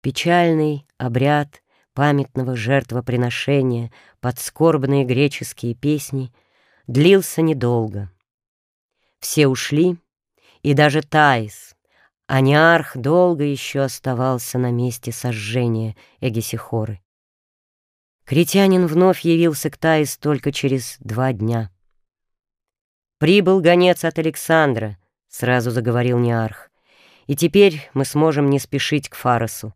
Печальный обряд памятного жертвоприношения под скорбные греческие песни длился недолго. Все ушли, и даже Таис, а Неарх долго еще оставался на месте сожжения Эгесихоры. Критянин вновь явился к Таис только через два дня. «Прибыл гонец от Александра», — сразу заговорил Неарх, «и теперь мы сможем не спешить к Фаросу.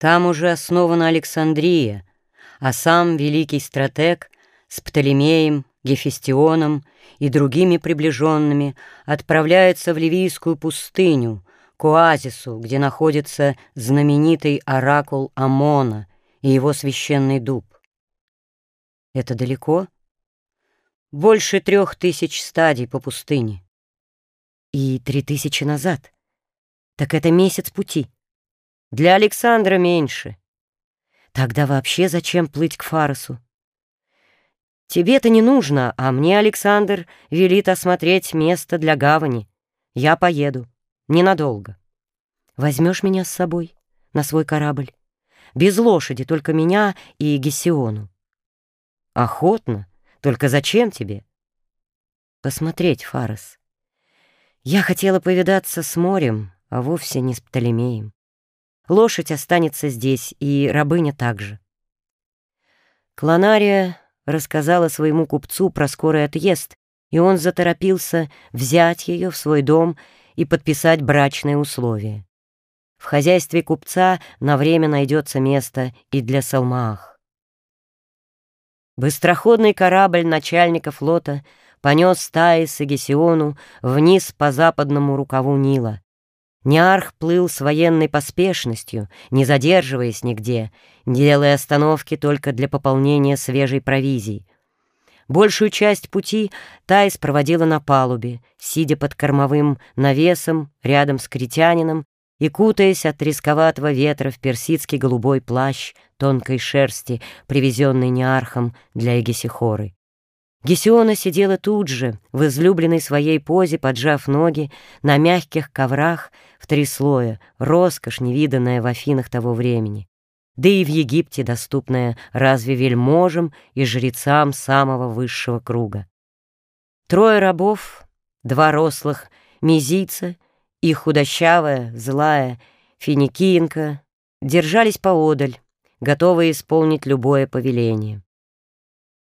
Там уже основана Александрия, а сам великий стратег с Птолемеем, Гефестионом и другими приближенными отправляется в Ливийскую пустыню, к оазису, где находится знаменитый оракул Амона и его священный дуб. Это далеко? Больше трех тысяч стадий по пустыне. И три тысячи назад. Так это месяц пути. Для Александра меньше. Тогда вообще зачем плыть к Фаросу? Тебе-то не нужно, а мне Александр велит осмотреть место для гавани. Я поеду. Ненадолго. Возьмешь меня с собой на свой корабль? Без лошади, только меня и Гесиону. Охотно. Только зачем тебе? Посмотреть, Фарос. Я хотела повидаться с морем, а вовсе не с Птолемеем. Лошадь останется здесь, и рабыня также. Клонария рассказала своему купцу про скорый отъезд, и он заторопился взять ее в свой дом и подписать брачные условия. В хозяйстве купца на время найдется место и для Салмаах. Быстроходный корабль начальника флота понес стаи с Эгесиону вниз по западному рукаву Нила. Ниарх плыл с военной поспешностью, не задерживаясь нигде, делая остановки только для пополнения свежей провизии. Большую часть пути Тайс проводила на палубе, сидя под кормовым навесом рядом с критянином и кутаясь от рисковатого ветра в персидский голубой плащ тонкой шерсти, привезенный Неархом для Эгесихоры. Гесиона сидела тут же, в излюбленной своей позе, поджав ноги, на мягких коврах в три слоя, роскошь, невиданная в Афинах того времени, да и в Египте доступная разве вельможам и жрецам самого высшего круга. Трое рабов, два рослых мизица и худощавая, злая финикиенка держались поодаль, готовые исполнить любое повеление.